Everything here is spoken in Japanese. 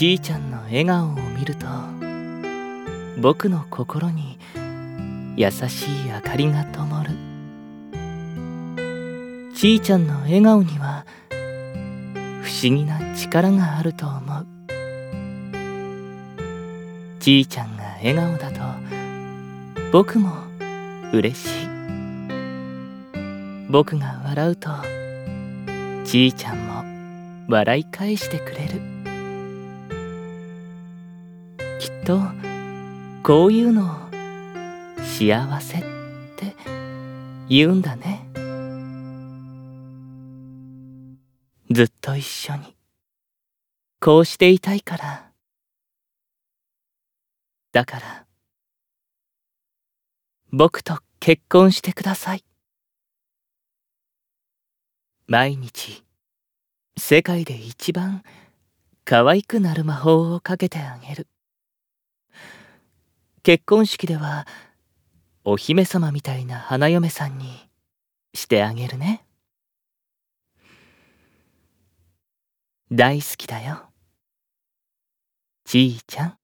ちいちゃんの笑顔を見ると僕の心に優しい明かりが灯る。ちいちゃんの笑顔には不思議な力があると思う。ちいちゃんが笑顔だと僕も嬉しい。僕が笑うとちいちゃんも笑い返してくれる。きっとこういうのを幸せって言うんだね。ずっと一緒にこうしていたいから。だから僕と結婚してください。毎日世界で一番可愛くなる魔法をかけてあげる。結婚式ではお姫様みたいな花嫁さんにしてあげるね。大好きだよ。ちーちゃん。